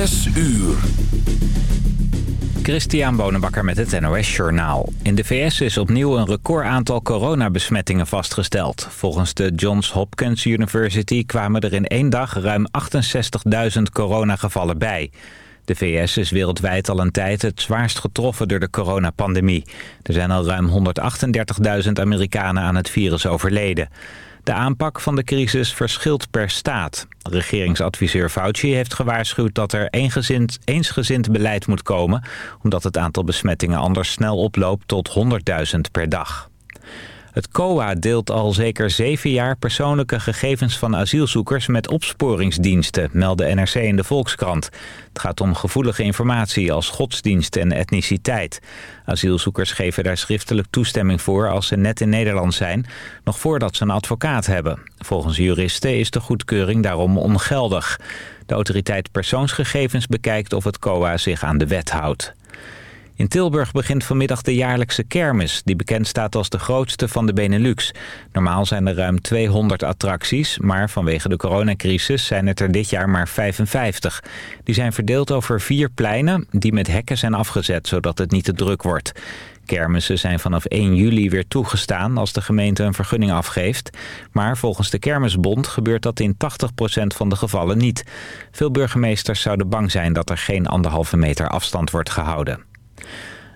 Zes uur. Christian Bonenbakker met het NOS Journaal. In de VS is opnieuw een record aantal coronabesmettingen vastgesteld. Volgens de Johns Hopkins University kwamen er in één dag ruim 68.000 coronagevallen bij. De VS is wereldwijd al een tijd het zwaarst getroffen door de coronapandemie. Er zijn al ruim 138.000 Amerikanen aan het virus overleden. De aanpak van de crisis verschilt per staat. Regeringsadviseur Fauci heeft gewaarschuwd dat er eengezind, eensgezind beleid moet komen... omdat het aantal besmettingen anders snel oploopt tot 100.000 per dag. Het COA deelt al zeker zeven jaar persoonlijke gegevens van asielzoekers met opsporingsdiensten, meldde NRC in de Volkskrant. Het gaat om gevoelige informatie als godsdienst en etniciteit. Asielzoekers geven daar schriftelijk toestemming voor als ze net in Nederland zijn, nog voordat ze een advocaat hebben. Volgens juristen is de goedkeuring daarom ongeldig. De autoriteit persoonsgegevens bekijkt of het COA zich aan de wet houdt. In Tilburg begint vanmiddag de jaarlijkse kermis... die bekend staat als de grootste van de Benelux. Normaal zijn er ruim 200 attracties... maar vanwege de coronacrisis zijn het er dit jaar maar 55. Die zijn verdeeld over vier pleinen... die met hekken zijn afgezet, zodat het niet te druk wordt. Kermissen zijn vanaf 1 juli weer toegestaan als de gemeente een vergunning afgeeft. Maar volgens de Kermisbond gebeurt dat in 80% van de gevallen niet. Veel burgemeesters zouden bang zijn dat er geen anderhalve meter afstand wordt gehouden.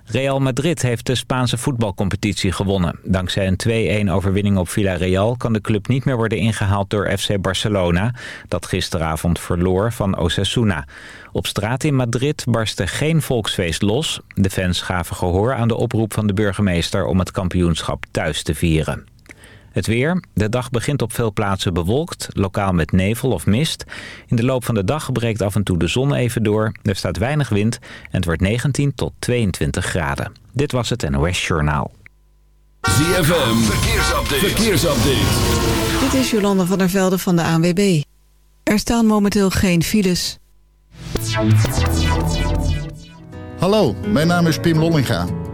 Real Madrid heeft de Spaanse voetbalcompetitie gewonnen. Dankzij een 2-1 overwinning op Villarreal kan de club niet meer worden ingehaald door FC Barcelona... dat gisteravond verloor van Osasuna. Op straat in Madrid barstte geen volksfeest los. De fans gaven gehoor aan de oproep van de burgemeester om het kampioenschap thuis te vieren. Het weer. De dag begint op veel plaatsen bewolkt, lokaal met nevel of mist. In de loop van de dag breekt af en toe de zon even door. Er staat weinig wind en het wordt 19 tot 22 graden. Dit was het NOS Journaal. ZFM. Verkeersupdate. Verkeersupdate. Dit is Jolanda van der Velde van de ANWB. Er staan momenteel geen files. Hallo, mijn naam is Pim Lollinga.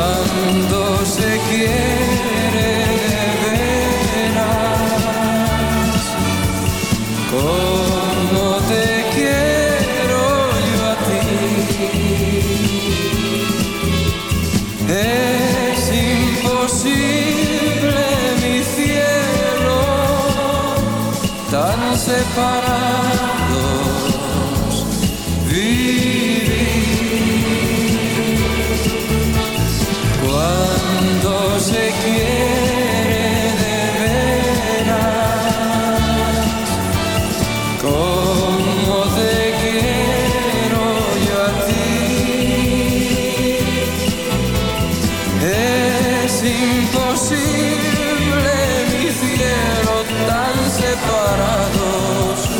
Cuando se quiere de veras, como te quiero yo a ti. Es imposible mi cielo tan separado. σύμπτωση βλέπει θυέρο όταν σε παραδοσμή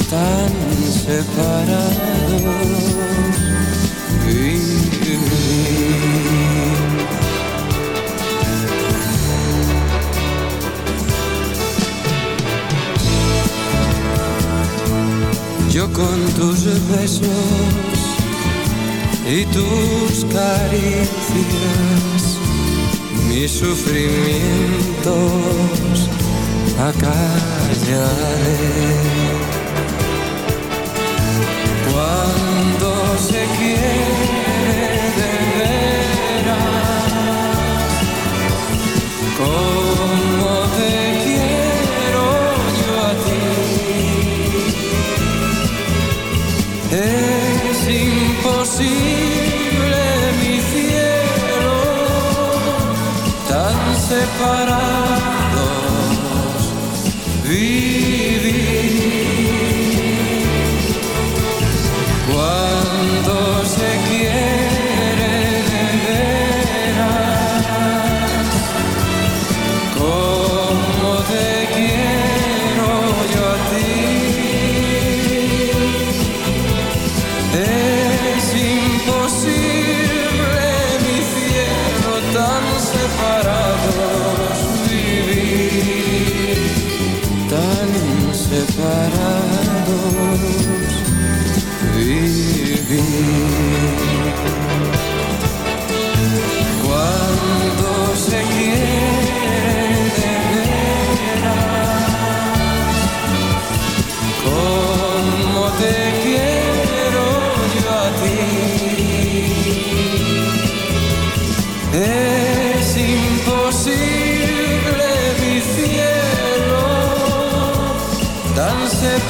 όταν σε Yo con tus besos y tus caricias, mis sufrimientos acallaré. Cuando se quiere de veras, parar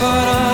tan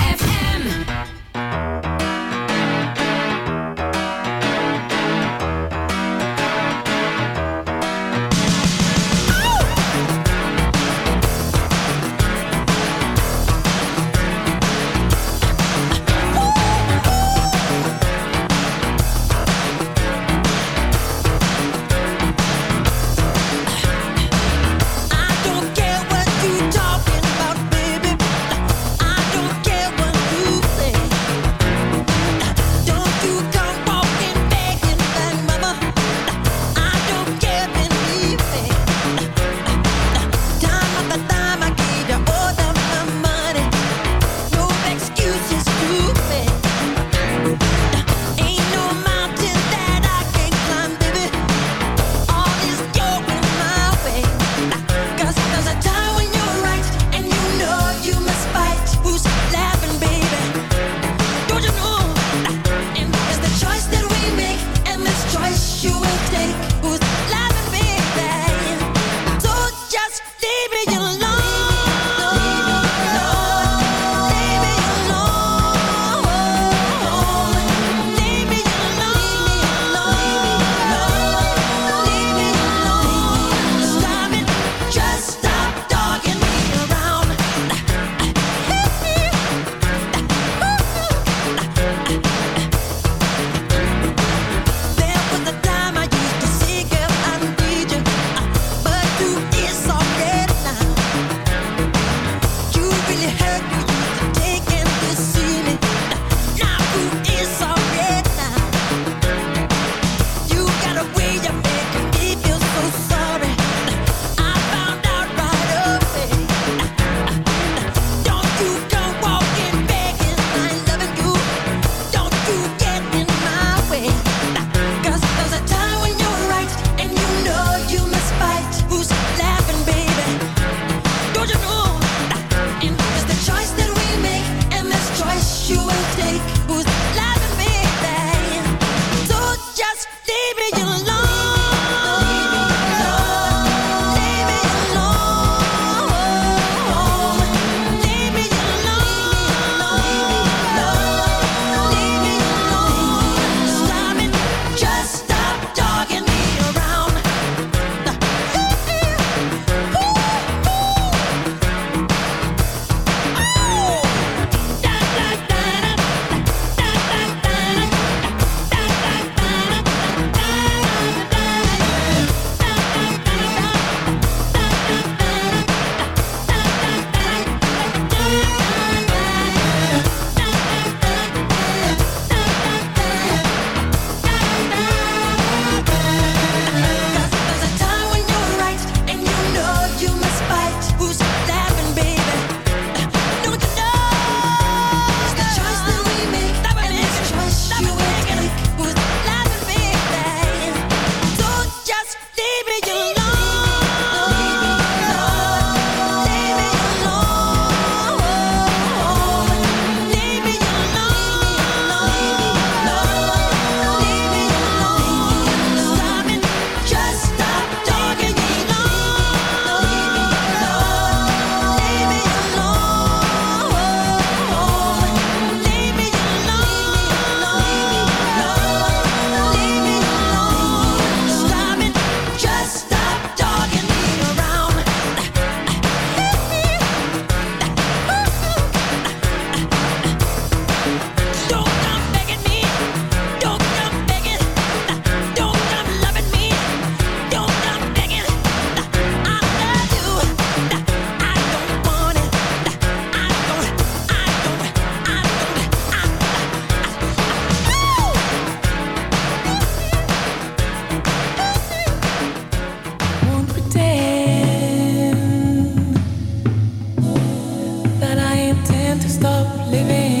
living.